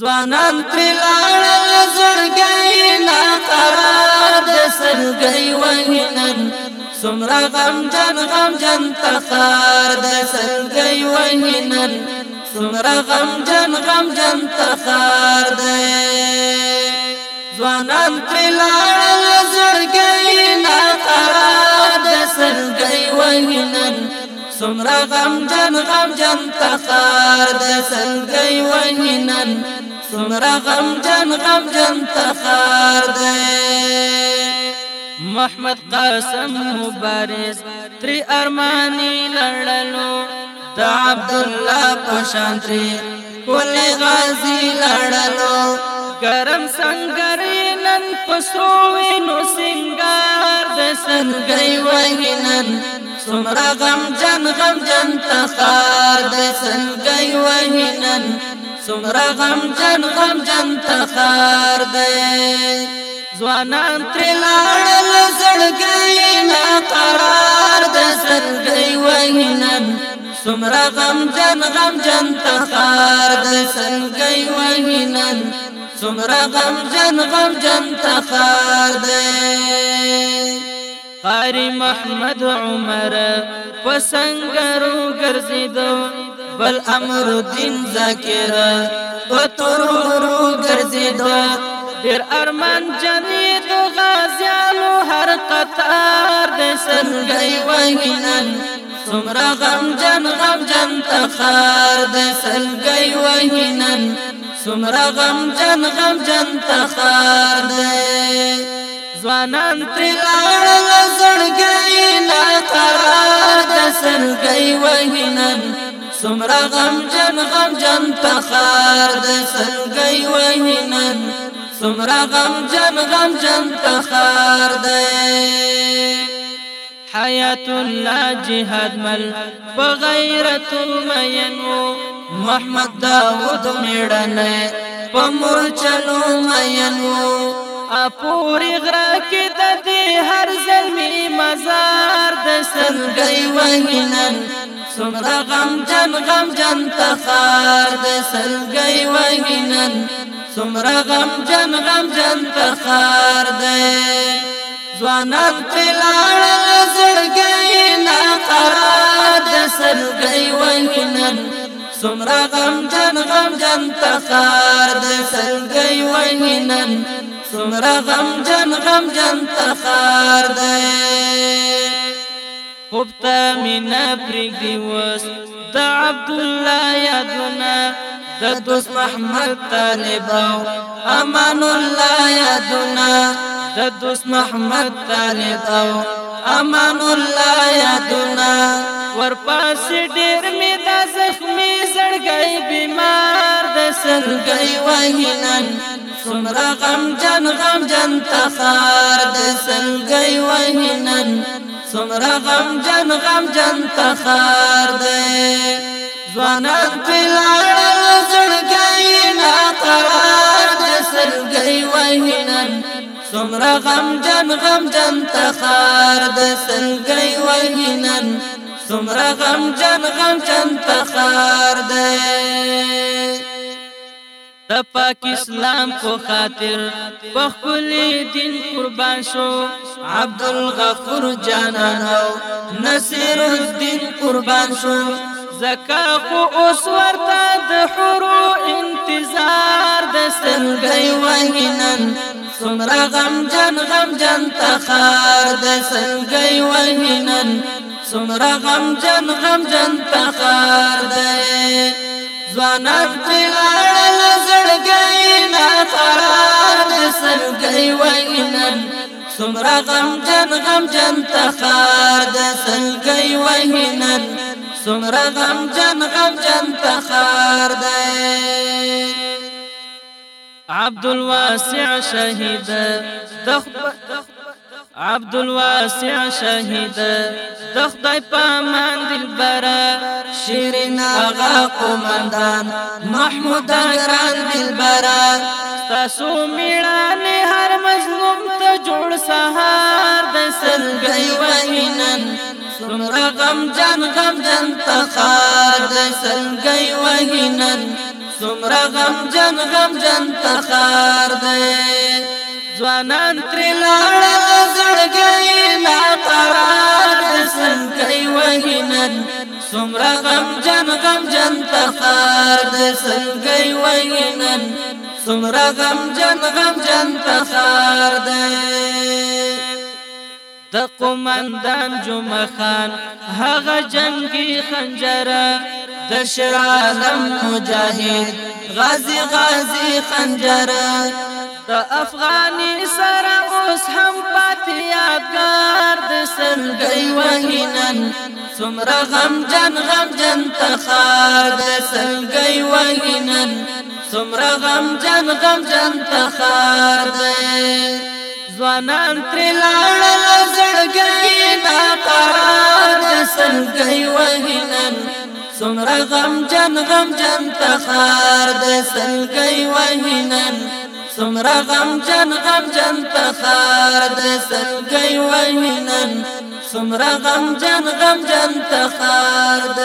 ځوانان تر لاړل زړګي نا قرار د سرګي وینن سمرا غم جن غم جن تخار د سرګي وینن سمرا غم جن غم جن تخار د ځوانان تر لاړل زړګي نا قرار د سرګي وینن سمرا غم جن غم جن تخار د سرګي وینن سمرا غم جن غم جن تخار دے محمد قاسم مبارز تری ارمانی لړلو د عبد الله پشان تری کول غازی لړلو گرم سنگر نن پسرو وینو سنگار د سنگي وهنن سمرا غم جن غم جن تخار د سنگي وهنن سمرا غم جن غم جن تخار دی زوانان تر لاړل زړګي نه قرار د سرګي وینن سمرا غم جن غم جن تخار د سرګي وینن سمرا غم جن غم جن تخار دی قاری محمد عمر وسنګرو ګرځیدو بل امر دین ذکر او تر ورو ګرځیدو ډیر ارمان جنې د غازیانو هر قطار د سنګي وهنن سمرا غم جن غم جن تخار د سنګي وهنن سمرا غم جن غم جن تخار د ځوانان تر اړه زړګي نا قرار د سنګي وهنن سمرا غم جن غم جن تخار د سلګي وینن سمرا غم جن غم جن تخار د حیات الله جهاد مل بغیرت المینو محمد داوود میړنه پمور چلو مینو اپوری غرا کې د دې هر زلمی مزار د سلګي وینن سمرا غم جن غم جن تخار د سلګي وینن سمرا غم جن غم جن تخار د ځوانان تلال زړګي نا قرار د سلګي وینن سمرا غم جن غم جن تخار د سلګي وینن سمرا غم جن غم جن تخار د خوب ته مینا پرېږدي اوس د عبدالله یادونه دوست محمد طالب امان الله یادونه د دوست محمد طالب او امان الله یادونه ورپاسې ډېر مې دا زخمي زړګی بیمار د سرګی وهینن څومره غمجن غمجن تخار د سرګی وهینن سمرا غم جن غم جن تخار دے زوانان پلاڑا زڑگئی ناقرار دے سرگئی وحنن سمرا غم جن غم جن تخار دے سرگئی وحنن سمرا غم جن غم جن تخار دے د پاک اسلام په خاطر په خپل دین قربان شو عبد الغفور جانان او نصیر الدین قربان شو زکا خو اوس ورته د حورو انتظار د سنګي وهنن سمرا غم جن غم جن تخار د سنګي وهنن سمرا غم جن غم جن تخار د ځوانات پیغړل سلګینا قرار سلګی وینم سمرا غم جن غم جن تخار د سلګی وینم غم جن غم جن تخار عبد الواسع شهيد عبد الواسع شهید د خدای پامان دلبر شیرین آغا قومندان محمود ګران دلبر تاسو میړانه هر مظلوم ته جوړ سهار د سلګي وینن سمرا غم جان غم جن تخار د سلګي وینن سمرا غم جن غم جن تخار دې ځوانان تر لاړ جنت سمرا غم جن غم جن تخار د سنگي وینن سمرا غم جن غم جن تخار د د قومندان جمعه خان هغه جنگي خنجره تشر عالم مجاهد غازی غازی خنجر د افغانی سره اوس هم پاتې یادګار د سلګي وهینن څومره غم جن غم جن تخار د سلګي وهینن څومره غم جن غم جن تخار دی ځوانان تر لاړل زړګي نا قرار د سلګي غم جن غم جن تخار د سلګي وهنن سمرا غم جن غم جن تخار د سلګي وهنن سمرا غم جن غم جن تخار د